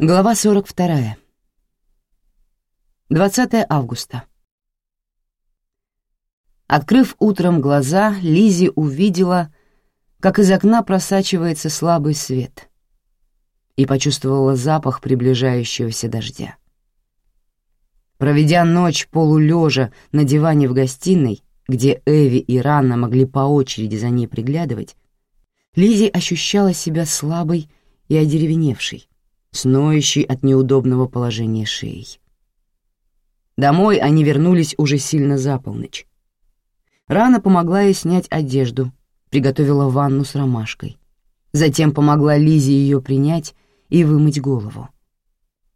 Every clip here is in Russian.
Глава 42. 20 августа. Открыв утром глаза, Лизи увидела, как из окна просачивается слабый свет, и почувствовала запах приближающегося дождя. Проведя ночь полулежа на диване в гостиной, где Эви и Ранна могли по очереди за ней приглядывать, Лизи ощущала себя слабой и одеревеневшей сноющий от неудобного положения шеи. Домой они вернулись уже сильно за полночь. Рана помогла ей снять одежду, приготовила ванну с ромашкой. Затем помогла Лизе ее принять и вымыть голову.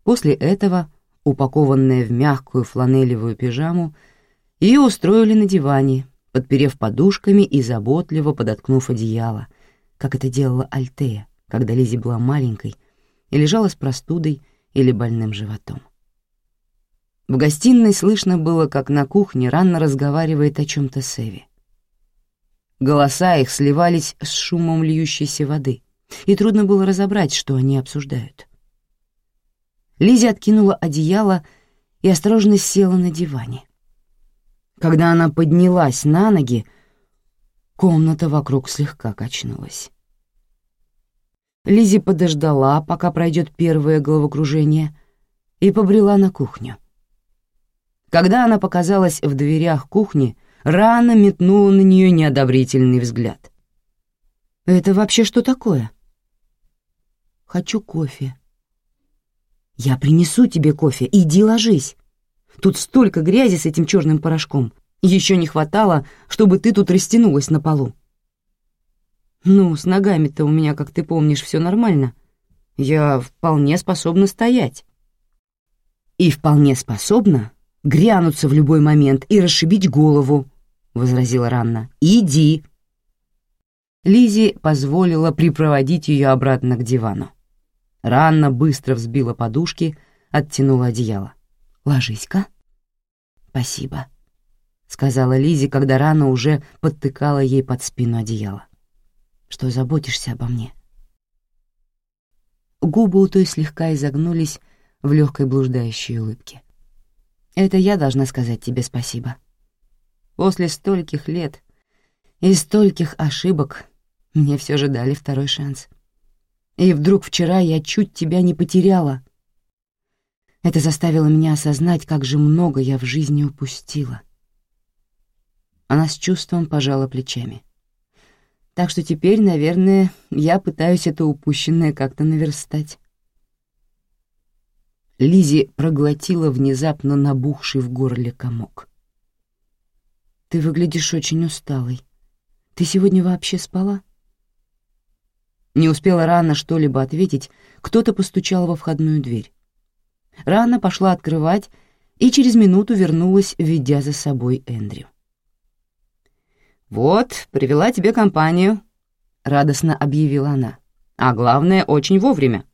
После этого, упакованная в мягкую фланелевую пижаму, ее устроили на диване, подперев подушками и заботливо подоткнув одеяло, как это делала Альтея, когда Лизи была маленькой и лежала с простудой или больным животом. В гостиной слышно было, как на кухне Ранна разговаривает о чем-то с Эви. Голоса их сливались с шумом льющейся воды, и трудно было разобрать, что они обсуждают. Лизи откинула одеяло и осторожно села на диване. Когда она поднялась на ноги, комната вокруг слегка качнулась. Лизи подождала, пока пройдет первое головокружение, и побрела на кухню. Когда она показалась в дверях кухни, рано метнула на нее неодобрительный взгляд. «Это вообще что такое?» «Хочу кофе». «Я принесу тебе кофе, иди ложись. Тут столько грязи с этим черным порошком. Еще не хватало, чтобы ты тут растянулась на полу». Ну, с ногами-то у меня, как ты помнишь, все нормально. Я вполне способна стоять. И вполне способна грянуться в любой момент и расшибить голову, — возразила Ранна. Иди. Лизи позволила припроводить ее обратно к дивану. Ранна быстро взбила подушки, оттянула одеяло. «Ложись-ка». «Спасибо», — сказала Лизи, когда Ранна уже подтыкала ей под спину одеяло что заботишься обо мне. Губы у той слегка изогнулись в легкой блуждающей улыбке. Это я должна сказать тебе спасибо. После стольких лет и стольких ошибок мне все же дали второй шанс. И вдруг вчера я чуть тебя не потеряла. Это заставило меня осознать, как же много я в жизни упустила. Она с чувством пожала плечами. — так что теперь, наверное, я пытаюсь это упущенное как-то наверстать. Лизи проглотила внезапно набухший в горле комок. «Ты выглядишь очень усталой. Ты сегодня вообще спала?» Не успела Рана что-либо ответить, кто-то постучал во входную дверь. Рана пошла открывать и через минуту вернулась, ведя за собой Эндрю. «Вот, привела тебе компанию», — радостно объявила она. «А главное, очень вовремя.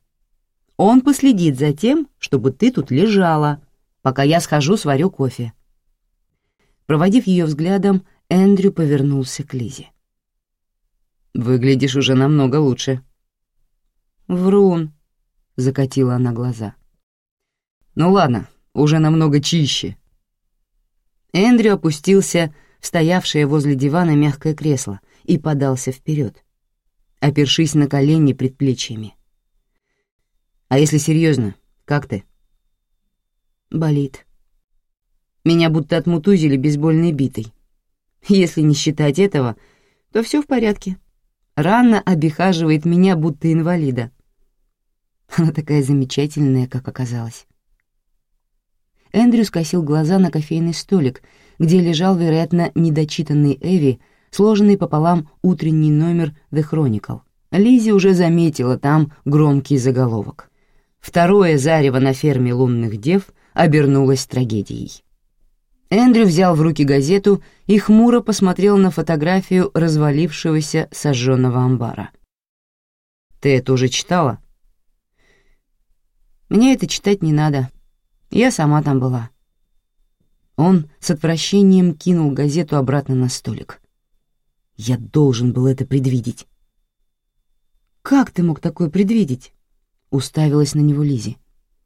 Он последит за тем, чтобы ты тут лежала, пока я схожу сварю кофе». Проводив ее взглядом, Эндрю повернулся к Лизе. «Выглядишь уже намного лучше». «Врун», — закатила она глаза. «Ну ладно, уже намного чище». Эндрю опустился стоявшее возле дивана мягкое кресло и подался вперед, опершись на колени предплечьями. «А если серьезно, как ты?» «Болит. Меня будто отмутузили бейсбольной битой. Если не считать этого, то все в порядке. Рана обихаживает меня, будто инвалида. Она такая замечательная, как оказалось». Эндрю скосил глаза на кофейный столик, где лежал, вероятно, недочитанный Эви, сложенный пополам утренний номер The Chronicle. Лизи уже заметила там громкий заголовок. Второе зарево на ферме лунных дев обернулось трагедией. Эндрю взял в руки газету и хмуро посмотрел на фотографию развалившегося сожженного амбара. «Ты это уже читала?» «Мне это читать не надо», я сама там была. Он с отвращением кинул газету обратно на столик. Я должен был это предвидеть. Как ты мог такое предвидеть? — уставилась на него Лизи.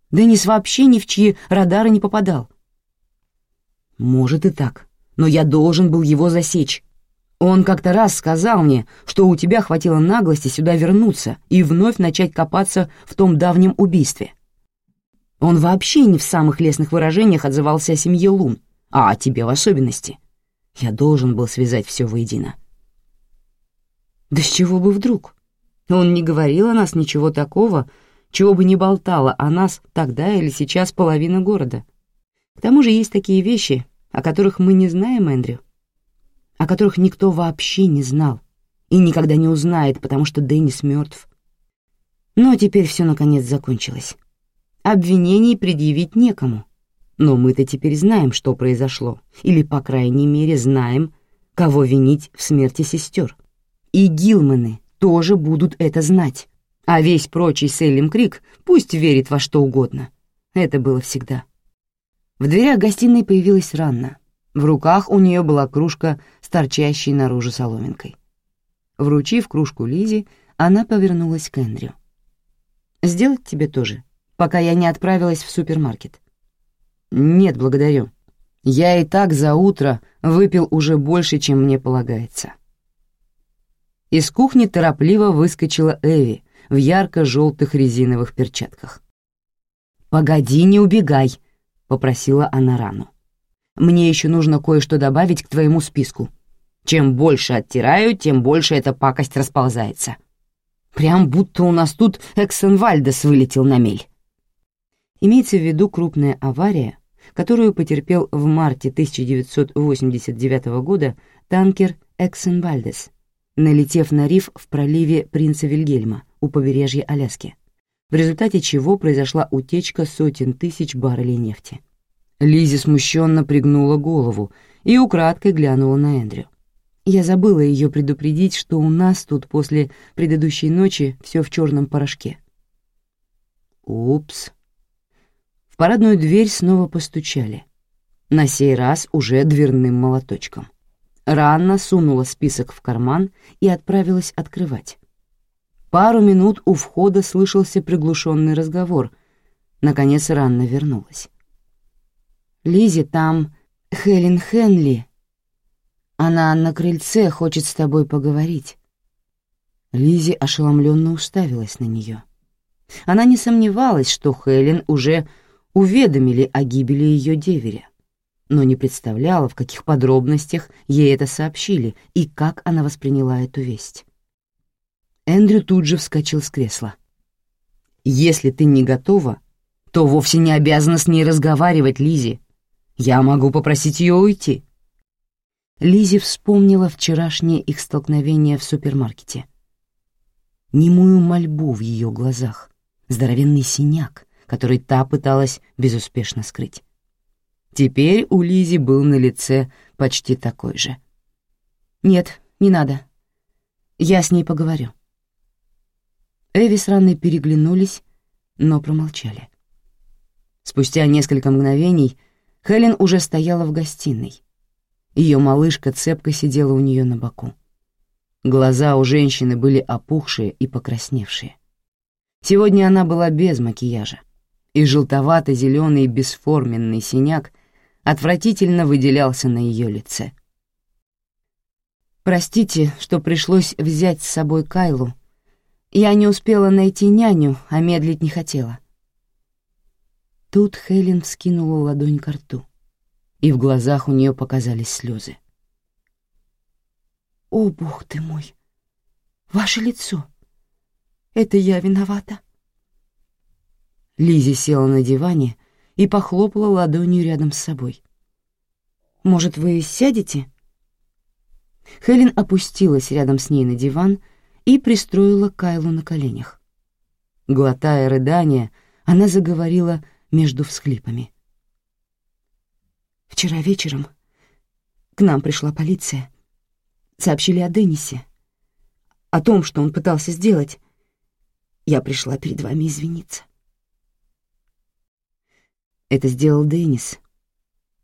Деннис вообще ни в чьи радары не попадал. «Может и так, но я должен был его засечь. Он как-то раз сказал мне, что у тебя хватило наглости сюда вернуться и вновь начать копаться в том давнем убийстве. Он вообще не в самых лестных выражениях отзывался о семье Лун, а о тебе в особенности. Я должен был связать все воедино. Да с чего бы вдруг? Он не говорил о нас ничего такого, чего бы не болтала о нас тогда или сейчас половина города. К тому же есть такие вещи, о которых мы не знаем, Эндрю о которых никто вообще не знал и никогда не узнает, потому что Деннис мертв. Но теперь все наконец закончилось. Обвинений предъявить некому. Но мы-то теперь знаем, что произошло, или, по крайней мере, знаем, кого винить в смерти сестер. И Гилманы тоже будут это знать. А весь прочий Селлим Крик пусть верит во что угодно. Это было всегда. В дверях гостиной появилась Ранна. В руках у нее была кружка с торчащей наружу соломинкой. Вручив кружку Лизе, она повернулась к Эндрю. «Сделать тебе тоже, пока я не отправилась в супермаркет?» «Нет, благодарю. Я и так за утро выпил уже больше, чем мне полагается». Из кухни торопливо выскочила Эви в ярко-желтых резиновых перчатках. «Погоди, не убегай», — попросила она рану. Мне еще нужно кое-что добавить к твоему списку. Чем больше оттираю, тем больше эта пакость расползается. Прям будто у нас тут Эксенвальдес вылетел на мель. Имеется в виду крупная авария, которую потерпел в марте 1989 года танкер Эксенвальдес, налетев на риф в проливе Принца Вильгельма у побережья Аляски, в результате чего произошла утечка сотен тысяч баррелей нефти. Лизи смущенно пригнула голову и украдкой глянула на Эндрю. Я забыла ее предупредить, что у нас тут после предыдущей ночи все в черном порошке. Упс. В парадную дверь снова постучали. На сей раз уже дверным молоточком. Ранна сунула список в карман и отправилась открывать. Пару минут у входа слышался приглушенный разговор. Наконец Ранна вернулась. Лизи там Хелен Хенли. Она на крыльце хочет с тобой поговорить». Лизи ошеломленно уставилась на нее. Она не сомневалась, что Хелен уже уведомили о гибели ее деверя, но не представляла, в каких подробностях ей это сообщили и как она восприняла эту весть. Эндрю тут же вскочил с кресла. «Если ты не готова, то вовсе не обязана с ней разговаривать, Лизи. Я могу попросить ее уйти». Лизи вспомнила вчерашнее их столкновение в супермаркете. Немую мольбу в ее глазах, здоровенный синяк, который та пыталась безуспешно скрыть. Теперь у Лизи был на лице почти такой же. «Нет, не надо. Я с ней поговорю». Эви с Ранной переглянулись, но промолчали. Спустя несколько мгновений Хелен уже стояла в гостиной. Ее малышка цепко сидела у нее на боку. Глаза у женщины были опухшие и покрасневшие. Сегодня она была без макияжа, и желтовато-зеленый бесформенный синяк отвратительно выделялся на ее лице. «Простите, что пришлось взять с собой Кайлу. Я не успела найти няню, а медлить не хотела. Тут Хелен вскинула ладонь к рту, и в глазах у нее показались слезы. «О, бог ты мой! Ваше лицо! Это я виновата!» Лизи села на диване и похлопала ладонью рядом с собой. «Может, вы сядете?» Хелен опустилась рядом с ней на диван и пристроила Кайлу на коленях. Глотая рыдания, она заговорила между всхлипами. «Вчера вечером к нам пришла полиция. Сообщили о Деннисе, о том, что он пытался сделать. Я пришла перед вами извиниться». Это сделал Деннис.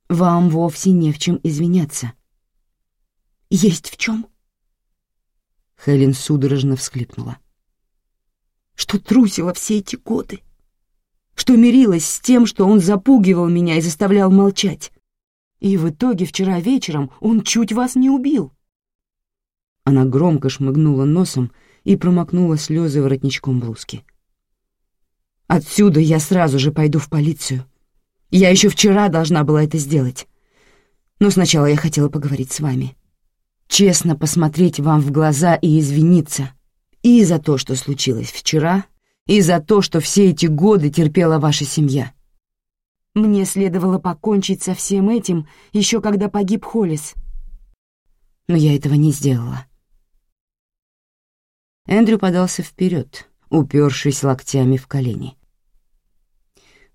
Вам вовсе не в чем извиняться. Есть в чем? Хелен судорожно всхлипнула. что трусила все эти годы, что мирилась с тем, что он запугивал меня и заставлял молчать. И в итоге вчера вечером он чуть вас не убил. Она громко шмыгнула носом и промокнула слезы воротничком блузки. «Отсюда я сразу же пойду в полицию. Я еще вчера должна была это сделать. Но сначала я хотела поговорить с вами. Честно посмотреть вам в глаза и извиниться. И за то, что случилось вчера, и за то, что все эти годы терпела ваша семья. Мне следовало покончить со всем этим еще когда погиб Холлис. Но я этого не сделала. Эндрю подался вперед, упершись локтями в колени.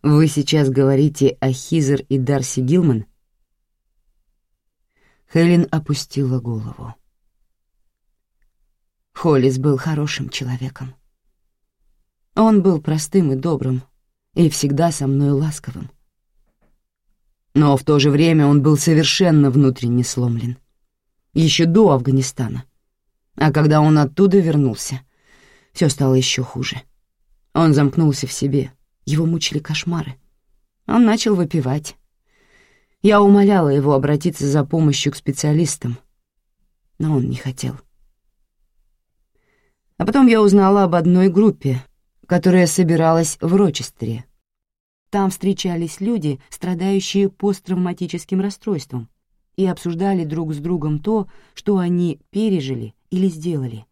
«Вы сейчас говорите о Хизер и Дарси Гилман?» Хелен опустила голову. Холлис был хорошим человеком. Он был простым и добрым, и всегда со мной ласковым. Но в то же время он был совершенно внутренне сломлен. Еще до Афганистана. А когда он оттуда вернулся, все стало еще хуже. Он замкнулся в себе, его мучили кошмары. Он начал выпивать. Я умоляла его обратиться за помощью к специалистам, но он не хотел. А потом я узнала об одной группе, которая собиралась в Рочестере. Там встречались люди, страдающие посттравматическим расстройством, и обсуждали друг с другом то, что они пережили или сделали.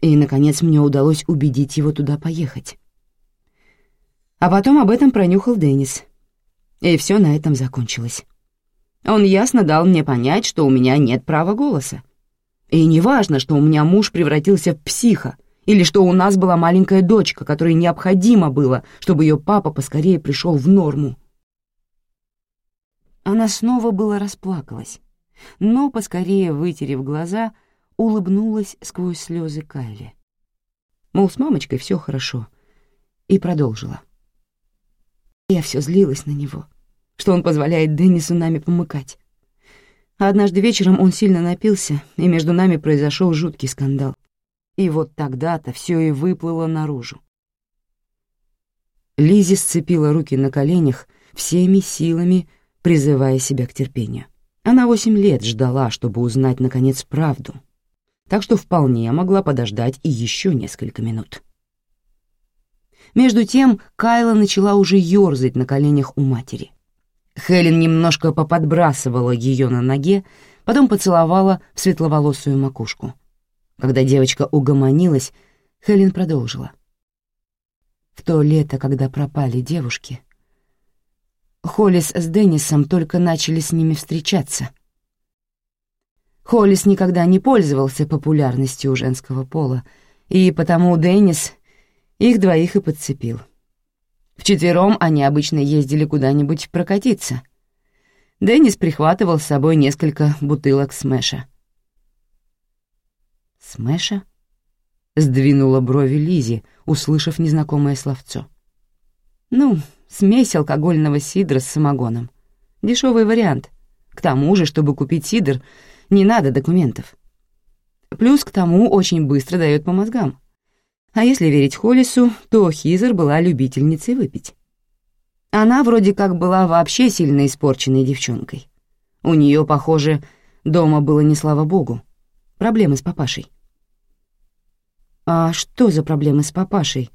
И, наконец, мне удалось убедить его туда поехать. А потом об этом пронюхал Деннис. И все на этом закончилось. Он ясно дал мне понять, что у меня нет права голоса. И не важно, что у меня муж превратился в психа, или что у нас была маленькая дочка, которой необходимо было, чтобы ее папа поскорее пришел в норму. Она снова было расплакалась, но, поскорее вытерев глаза, улыбнулась сквозь слезы Кайли. Мол, с мамочкой все хорошо, и продолжила. Я все злилась на него, что он позволяет Деннису нами помыкать. А однажды вечером он сильно напился, и между нами произошел жуткий скандал. И вот тогда-то все и выплыло наружу. Лизи сцепила руки на коленях, всеми силами призывая себя к терпению. Она восемь лет ждала, чтобы узнать, наконец, правду, так что вполне могла подождать и еще несколько минут. Между тем Кайла начала уже ерзать на коленях у матери. Хелен немножко поподбрасывала ее на ноге, потом поцеловала в светловолосую макушку. Когда девочка угомонилась, Хелен продолжила. В то лето, когда пропали девушки, Холлис с Деннисом только начали с ними встречаться. Холлис никогда не пользовался популярностью у женского пола, и потому Деннис их двоих и подцепил. Вчетвером они обычно ездили куда-нибудь прокатиться. Деннис прихватывал с собой несколько бутылок смеша. «Смеша?» — сдвинула брови Лизи, услышав незнакомое словцо. «Ну, смесь алкогольного сидра с самогоном. Дешевый вариант. К тому же, чтобы купить сидр, не надо документов. Плюс к тому очень быстро дает по мозгам. А если верить Холлису, то Хизер была любительницей выпить. Она вроде как была вообще сильно испорченной девчонкой. У нее, похоже, дома было не слава богу. Проблемы с папашей. «А что за проблемы с папашей?»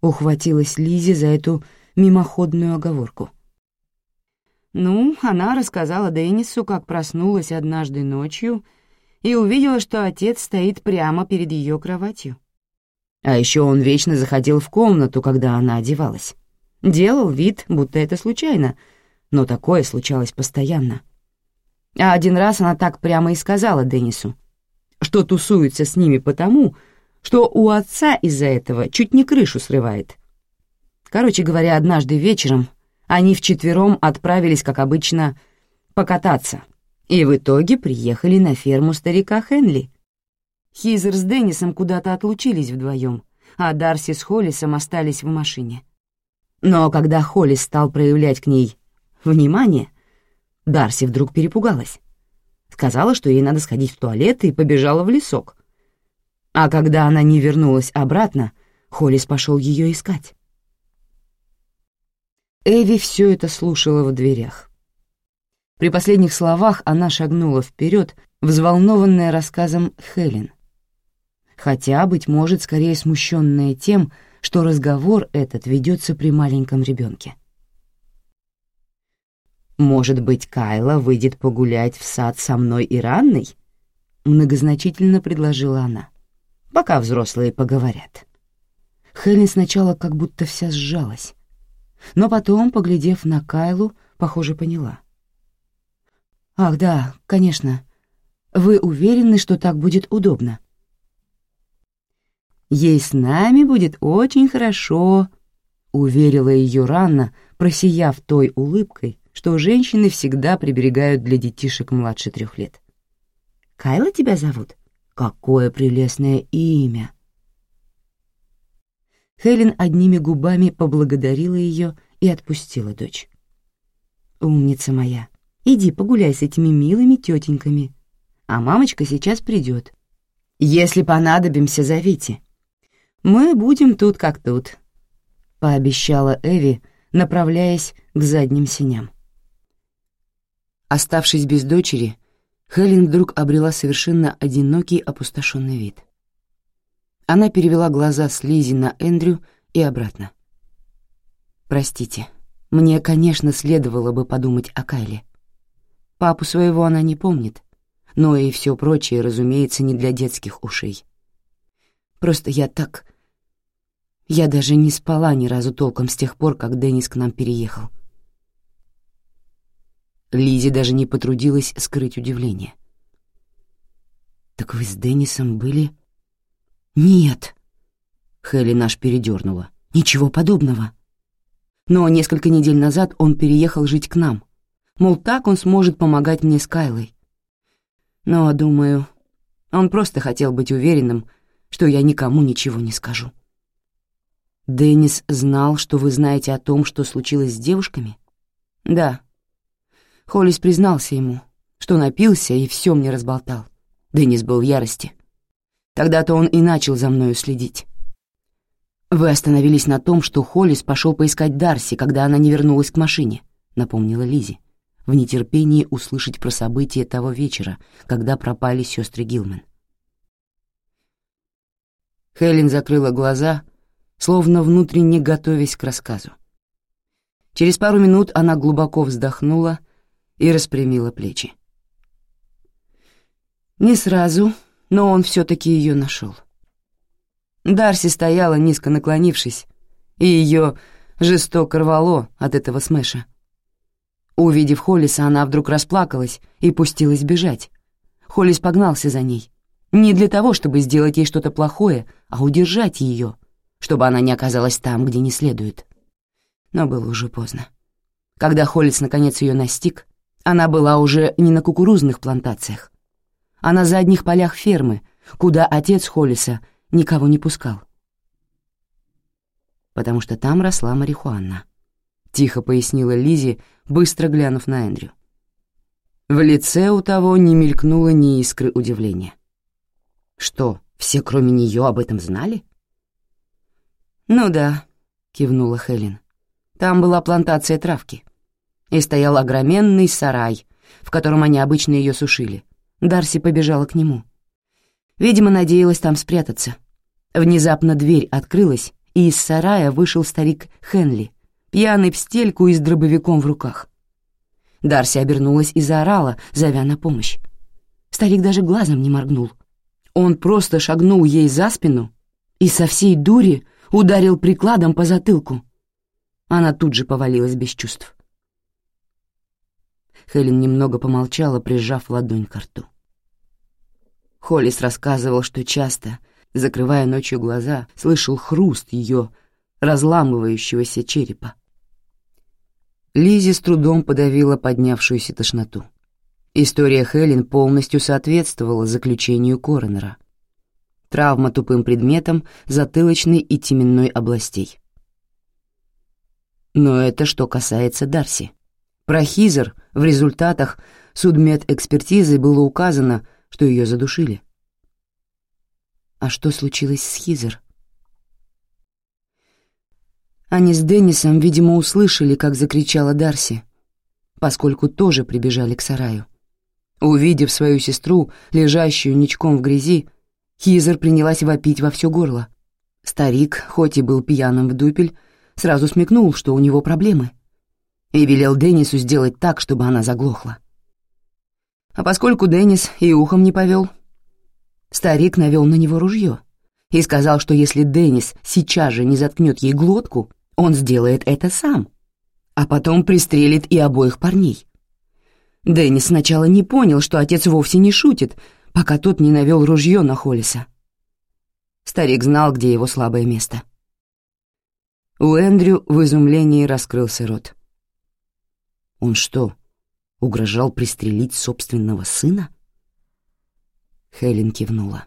Ухватилась Лизи за эту мимоходную оговорку. Ну, она рассказала Деннису, как проснулась однажды ночью и увидела, что отец стоит прямо перед ее кроватью. А еще он вечно заходил в комнату, когда она одевалась. Делал вид, будто это случайно, но такое случалось постоянно. А один раз она так прямо и сказала Деннису, что тусуется с ними потому, что у отца из-за этого чуть не крышу срывает. Короче говоря, однажды вечером они вчетвером отправились, как обычно, покататься, и в итоге приехали на ферму старика Хенли. Хизер с Деннисом куда-то отлучились вдвоем, а Дарси с Холлисом остались в машине. Но когда Холлис стал проявлять к ней внимание, Дарси вдруг перепугалась. Сказала, что ей надо сходить в туалет, и побежала в лесок. А когда она не вернулась обратно, Холлис пошел ее искать. Эви все это слушала в дверях. При последних словах она шагнула вперед, взволнованная рассказом Хелен. Хотя, быть может, скорее смущенная тем, что разговор этот ведется при маленьком ребенке. «Может быть, Кайла выйдет погулять в сад со мной и Ранной?» — многозначительно предложила она. «Пока взрослые поговорят». Хелен сначала как будто вся сжалась, но потом, поглядев на Кайлу, похоже, поняла. «Ах, да, конечно. Вы уверены, что так будет удобно?» «Ей с нами будет очень хорошо», — уверила ее Ранна, просияв той улыбкой, что женщины всегда приберегают для детишек младше трех лет. «Кайла тебя зовут? Какое прелестное имя!» Хелен одними губами поблагодарила ее и отпустила дочь. «Умница моя, иди погуляй с этими милыми тетеньками, а мамочка сейчас придет. Если понадобимся, зовите. Мы будем тут как тут», — пообещала Эви, направляясь к задним синям. Оставшись без дочери, Хелен вдруг обрела совершенно одинокий опустошенный вид. Она перевела глаза с Лизи на Эндрю и обратно. «Простите, мне, конечно, следовало бы подумать о Кайле. Папу своего она не помнит, но и все прочее, разумеется, не для детских ушей. Просто я так... Я даже не спала ни разу толком с тех пор, как Деннис к нам переехал. Лизи даже не потрудилась скрыть удивление. «Так вы с Деннисом были...» «Нет!» — Хелли наш передернула. «Ничего подобного!» Но несколько недель назад он переехал жить к нам. Мол, так он сможет помогать мне с Кайлой. Но, думаю, он просто хотел быть уверенным, что я никому ничего не скажу. Деннис знал, что вы знаете о том, что случилось с девушками? Да, Холлис признался ему, что напился и все мне разболтал. Деннис был в ярости. Тогда-то он и начал за мною следить. «Вы остановились на том, что Холлис пошел поискать Дарси, когда она не вернулась к машине», — напомнила Лизи, в нетерпении услышать про события того вечера, когда пропали сестры Гилман. Хелен закрыла глаза, словно внутренне готовясь к рассказу. Через пару минут она глубоко вздохнула и распрямила плечи. Не сразу, но он все-таки ее нашел. Дарси стояла, низко наклонившись, и ее жестоко рвало от этого смеша. Увидев Холлиса, она вдруг расплакалась и пустилась бежать. Холлис погнался за ней. Не для того, чтобы сделать ей что-то плохое, а удержать ее, чтобы она не оказалась там, где не следует. Но было уже поздно. Когда Холлис наконец ее настиг, она была уже не на кукурузных плантациях, а на задних полях фермы, куда отец Холлиса никого не пускал. Потому что там росла марихуана. Тихо пояснила Лизи, быстро глянув на Эндрю. В лице у того не мелькнуло ни искры удивления. «Что, все кроме нее об этом знали?» «Ну да», — кивнула Хелен. «Там была плантация травки и стоял огроменный сарай, в котором они обычно ее сушили. Дарси побежала к нему. Видимо, надеялась там спрятаться. Внезапно дверь открылась, и из сарая вышел старик Хенли, пьяный в стельку и с дробовиком в руках. Дарси обернулась и заорала, зовя на помощь. Старик даже глазом не моргнул. Он просто шагнул ей за спину и со всей дури ударил прикладом по затылку. Она тут же повалилась без чувств. Хелен немного помолчала, прижав ладонь к рту. Холлис рассказывал, что часто, закрывая ночью глаза, слышал хруст ее разламывающегося черепа. Лизи с трудом подавила поднявшуюся тошноту. История Хелен полностью соответствовала заключению коронера. Травма тупым предметом затылочной и теменной областей. Но это что касается Дарси. Про Хизер в результатах судмедэкспертизы было указано, что ее задушили. А что случилось с Хизер? Они с Деннисом, видимо, услышали, как закричала Дарси, поскольку тоже прибежали к сараю. Увидев свою сестру, лежащую ничком в грязи, Хизер принялась вопить во все горло. Старик, хоть и был пьяным в дупель, сразу смекнул, что у него проблемы, и велел Деннису сделать так, чтобы она заглохла. А поскольку Деннис и ухом не повел, старик навел на него ружье и сказал, что если Деннис сейчас же не заткнет ей глотку, он сделает это сам, а потом пристрелит и обоих парней. Деннис сначала не понял, что отец вовсе не шутит, пока тот не навел ружье на Холлиса. Старик знал, где его слабое место. У Эндрю в изумлении раскрылся рот. Он что, угрожал пристрелить собственного сына? Хелен кивнула.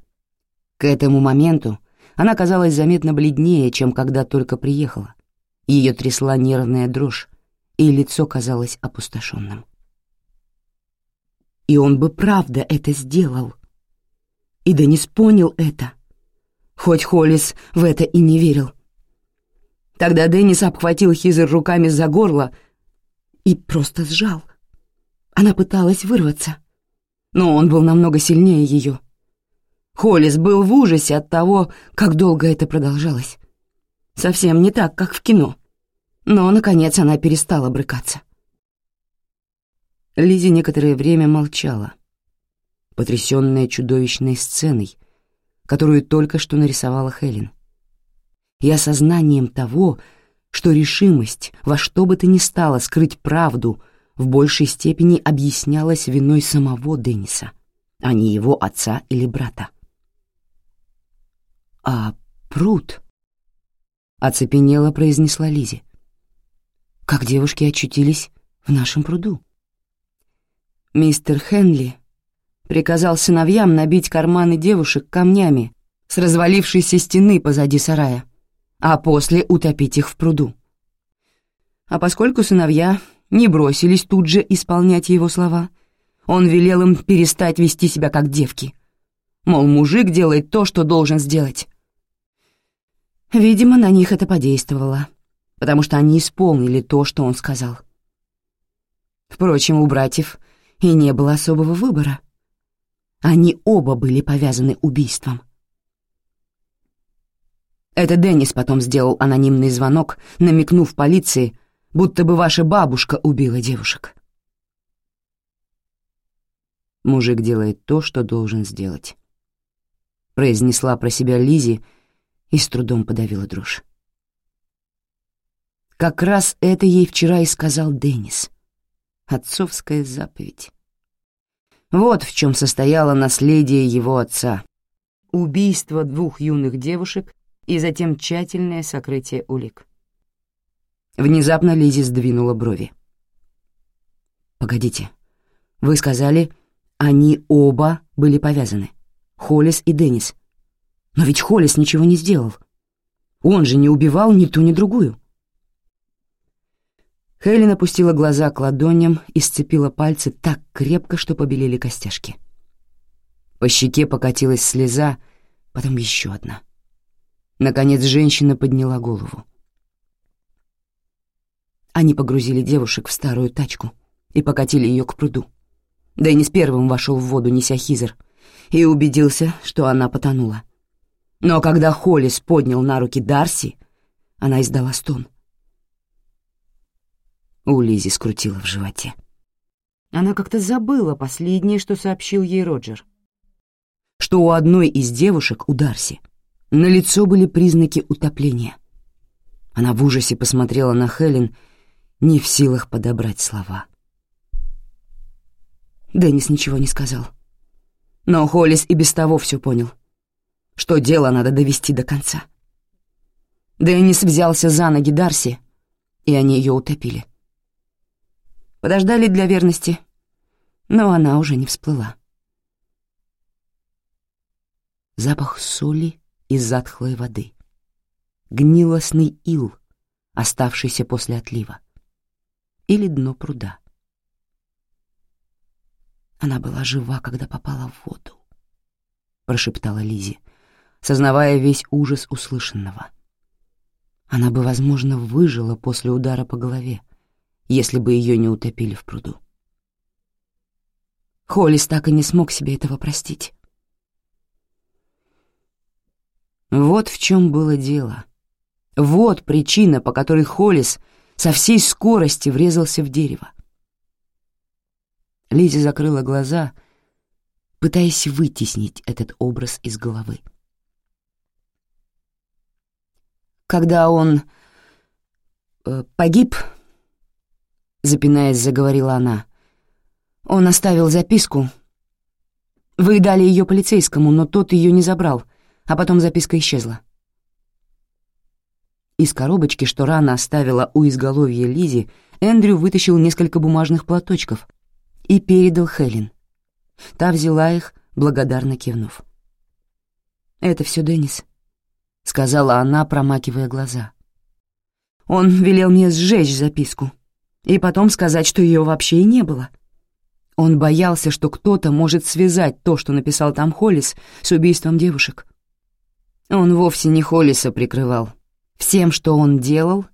К этому моменту она казалась заметно бледнее, чем когда только приехала. Ее трясла нервная дрожь, и лицо казалось опустошенным. И он бы правда это сделал. И Денис понял это, хоть Холлис в это и не верил. Тогда Деннис обхватил Хизер руками за горло и просто сжал. Она пыталась вырваться, но он был намного сильнее ее. Холлис был в ужасе от того, как долго это продолжалось. Совсем не так, как в кино. Но, наконец, она перестала брыкаться. Лизи некоторое время молчала, потрясённая чудовищной сценой, которую только что нарисовала Хелен, и осознанием того, что решимость во что бы то ни стало скрыть правду в большей степени объяснялась виной самого Денниса, а не его отца или брата. «А пруд?» — оцепенело произнесла Лизи. «Как девушки очутились в нашем пруду?» Мистер Хенли приказал сыновьям набить карманы девушек камнями с развалившейся стены позади сарая, а после утопить их в пруду. А поскольку сыновья не бросились тут же исполнять его слова, он велел им перестать вести себя как девки. Мол, мужик делает то, что должен сделать. Видимо, на них это подействовало, потому что они исполнили то, что он сказал. Впрочем, у братьев и не было особого выбора. Они оба были повязаны убийством. Это Деннис потом сделал анонимный звонок, намекнув полиции, будто бы ваша бабушка убила девушек. Мужик делает то, что должен сделать. Произнесла про себя Лизи и с трудом подавила дрожь. Как раз это ей вчера и сказал Деннис. Отцовская заповедь. Вот в чем состояло наследие его отца. Убийство двух юных девушек и затем тщательное сокрытие улик. Внезапно Лизи сдвинула брови. «Погодите, вы сказали, они оба были повязаны, Холлис и Деннис. Но ведь Холлис ничего не сделал. Он же не убивал ни ту, ни другую». Хелен опустила глаза к ладоням и сцепила пальцы так крепко, что побелели костяшки. По щеке покатилась слеза, потом еще одна. Наконец женщина подняла голову. Они погрузили девушек в старую тачку и покатили ее к пруду. Дэнни с первым вошел в воду, неся хизер, и убедился, что она потонула. Но когда Холлис поднял на руки Дарси, она издала стон. У Лизи скрутило в животе. Она как-то забыла последнее, что сообщил ей Роджер. Что у одной из девушек, у Дарси, на лицо были признаки утопления. Она в ужасе посмотрела на Хелен, не в силах подобрать слова. Деннис ничего не сказал. Но Холлис и без того все понял, что дело надо довести до конца. Деннис взялся за ноги Дарси, и они ее утопили. Подождали для верности, но она уже не всплыла. Запах соли и затхлой воды. Гнилостный ил, оставшийся после отлива. Или дно пруда. Она была жива, когда попала в воду, — прошептала Лизи, сознавая весь ужас услышанного. она бы, возможно, выжила после удара по голове, если бы ее не утопили в пруду. Холлис так и не смог себе этого простить. Вот в чем было дело. Вот причина, по которой Холлис со всей скорости врезался в дерево. Лизи закрыла глаза, пытаясь вытеснить этот образ из головы. Когда он э, погиб, запинаясь, заговорила она, он оставил записку. Вы дали ее полицейскому, но тот ее не забрал, а потом записка исчезла. Из коробочки, что рано оставила у изголовья Лизи, Эндрю вытащил несколько бумажных платочков и передал Хелен. Та взяла их, благодарно кивнув. «Это все Деннис», — сказала она, промакивая глаза. «Он велел мне сжечь записку и потом сказать, что ее вообще и не было». Он боялся, что кто-то может связать то, что написал там Холлис, с убийством девушек. Он вовсе не Холлиса прикрывал. Всем, что он делал,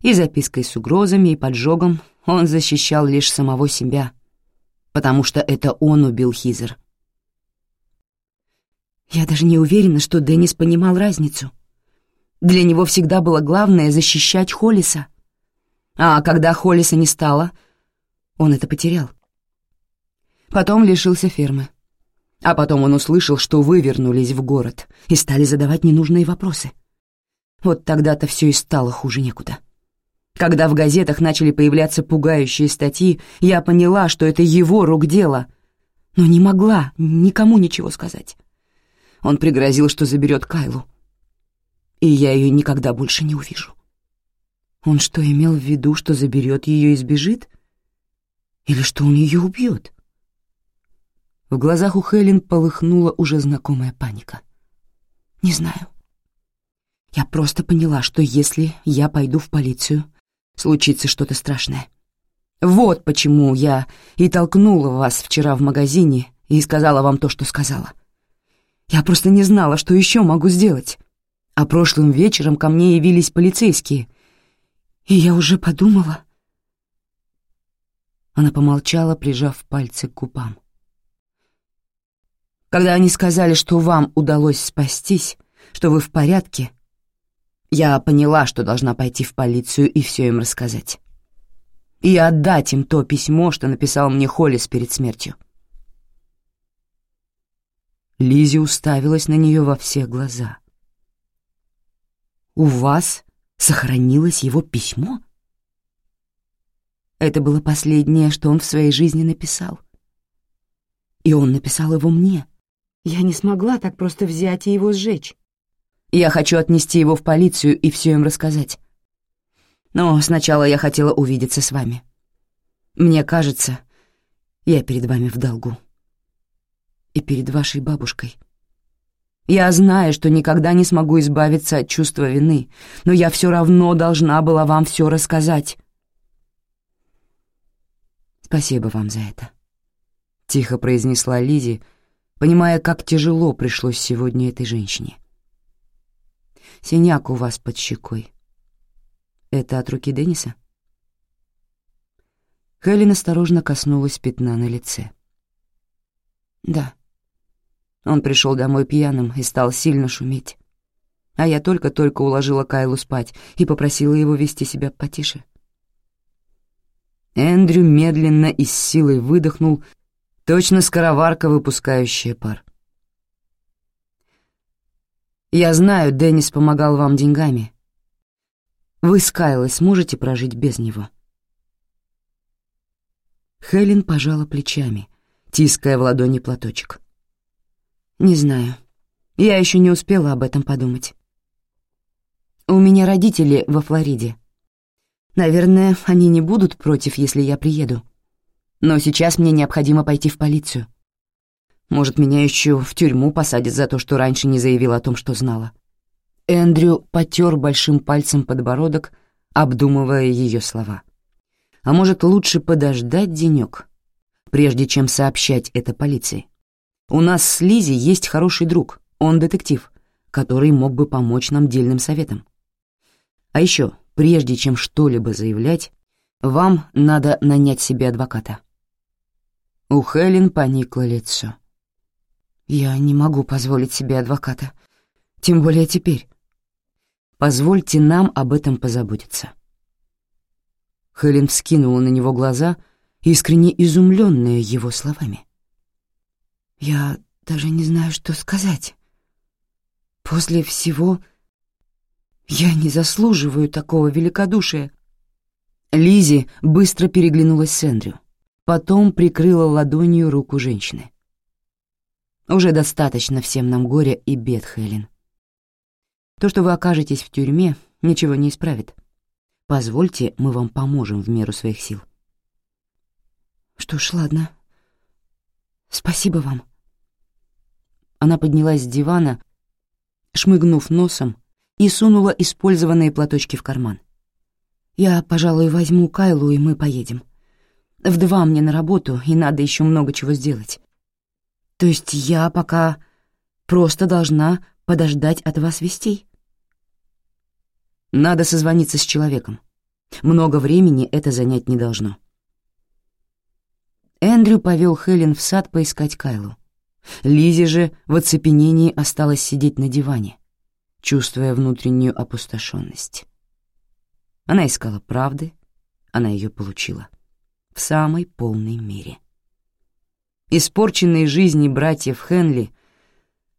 и запиской с угрозами, и поджогом, он защищал лишь самого себя, потому что это он убил Хизер. Я даже не уверена, что Деннис понимал разницу. Для него всегда было главное защищать Холлиса. А когда Холлиса не стало, он это потерял. Потом лишился фермы. А потом он услышал, что вы вернулись в город и стали задавать ненужные вопросы. Вот тогда-то все и стало хуже некуда. Когда в газетах начали появляться пугающие статьи, я поняла, что это его рук дело, но не могла никому ничего сказать. Он пригрозил, что заберет Кайлу, и я ее никогда больше не увижу. Он что, имел в виду, что заберет ее и сбежит? Или что он ее убьет? В глазах у Хелен полыхнула уже знакомая паника. «Не знаю. Я просто поняла, что если я пойду в полицию, случится что-то страшное. Вот почему я и толкнула вас вчера в магазине и сказала вам то, что сказала. Я просто не знала, что еще могу сделать. А прошлым вечером ко мне явились полицейские, и я уже подумала...» Она помолчала, прижав пальцы к губам. Когда они сказали, что вам удалось спастись, что вы в порядке, я поняла, что должна пойти в полицию и все им рассказать. И отдать им то письмо, что написал мне Холлис перед смертью. Лизи уставилась на нее во все глаза. «У вас сохранилось его письмо?» Это было последнее, что он в своей жизни написал. И он написал его мне. Я не смогла так просто взять и его сжечь. Я хочу отнести его в полицию и все им рассказать. Но сначала я хотела увидеться с вами. Мне кажется, я перед вами в долгу. И перед вашей бабушкой. Я знаю, что никогда не смогу избавиться от чувства вины, но я все равно должна была вам все рассказать. Спасибо вам за это, — тихо произнесла Лизи, — понимая, как тяжело пришлось сегодня этой женщине. «Синяк у вас под щекой. Это от руки Денниса?» Хелен осторожно коснулась пятна на лице. «Да. Он пришел домой пьяным и стал сильно шуметь. А я только-только уложила Кайлу спать и попросила его вести себя потише». Эндрю медленно и с силой выдохнул, Точно скороварка, выпускающая пар. Я знаю, Деннис помогал вам деньгами. Вы с Кайлой сможете прожить без него? Хелен пожала плечами, тиская в ладони платочек. Не знаю. Я еще не успела об этом подумать. У меня родители во Флориде. Наверное, они не будут против, если я приеду. Но сейчас мне необходимо пойти в полицию. Может, меня еще в тюрьму посадят за то, что раньше не заявила о том, что знала. Эндрю потер большим пальцем подбородок, обдумывая ее слова. А может, лучше подождать денек, прежде чем сообщать это полиции? У нас с Лизи есть хороший друг, он детектив, который мог бы помочь нам дельным советом. А еще, прежде чем что-либо заявлять, вам надо нанять себе адвоката». У Хелен поникло лицо. «Я не могу позволить себе адвоката, тем более теперь. Позвольте нам об этом позаботиться». Хелен вскинула на него глаза, искренне изумленная его словами. «Я даже не знаю, что сказать. После всего я не заслуживаю такого великодушия». Лизи быстро переглянулась с Эндрю, потом прикрыла ладонью руку женщины. «Уже достаточно всем нам горя и бед, Хелен. То, что вы окажетесь в тюрьме, ничего не исправит. Позвольте, мы вам поможем в меру своих сил». «Что ж, ладно. Спасибо вам». Она поднялась с дивана, шмыгнув носом, и сунула использованные платочки в карман. «Я, пожалуй, возьму Кайлу, и мы поедем. В два мне на работу, и надо еще много чего сделать. То есть я пока просто должна подождать от вас вестей?» «Надо созвониться с человеком. Много времени это занять не должно». Эндрю повел Хелен в сад поискать Кайлу. Лизи же в оцепенении осталась сидеть на диване, чувствуя внутреннюю опустошенность. Она искала правды, она ее получила. В самой полной мере. Испорченные жизни братьев Хенли,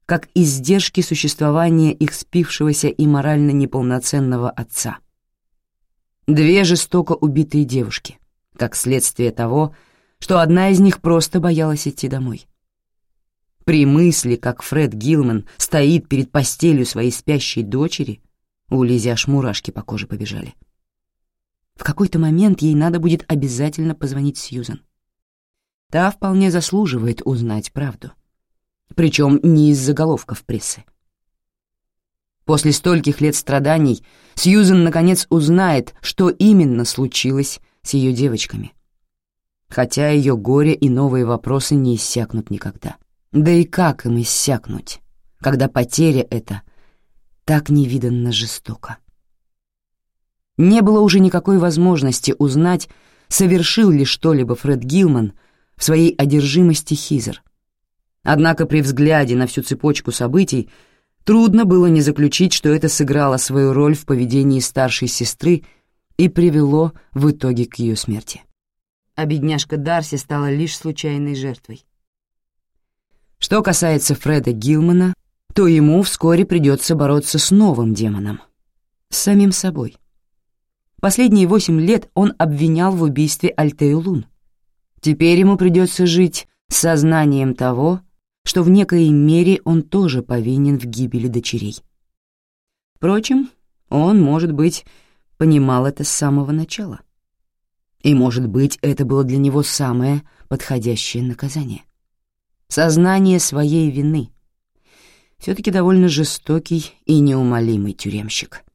как издержки существования их спившегося и морально неполноценного отца. Две жестоко убитые девушки, как следствие того, что одна из них просто боялась идти домой. При мысли, как Фред Гилман стоит перед постелью своей спящей дочери, у Лизи аж мурашки по коже побежали. В какой-то момент ей надо будет обязательно позвонить Сьюзан. Та вполне заслуживает узнать правду. Причем не из заголовков прессы. После стольких лет страданий Сьюзен наконец узнает, что именно случилось с ее девочками. Хотя ее горе и новые вопросы не иссякнут никогда. Да и как им иссякнуть, когда потеря эта так невиданно жестока? Не было уже никакой возможности узнать, совершил ли что-либо Фред Гилман в своей одержимости Хизер. Однако при взгляде на всю цепочку событий трудно было не заключить, что это сыграло свою роль в поведении старшей сестры и привело в итоге к ее смерти. А бедняжка Дарси стала лишь случайной жертвой. Что касается Фреда Гилмана, то ему вскоре придется бороться с новым демоном, с самим собой. Последние восемь лет он обвинял в убийстве Альтею Лун. Теперь ему придется жить с сознанием того, что в некой мере он тоже повинен в гибели дочерей. Впрочем, он, может быть, понимал это с самого начала. И, может быть, это было для него самое подходящее наказание. Сознание своей вины. Все-таки довольно жестокий и неумолимый тюремщик —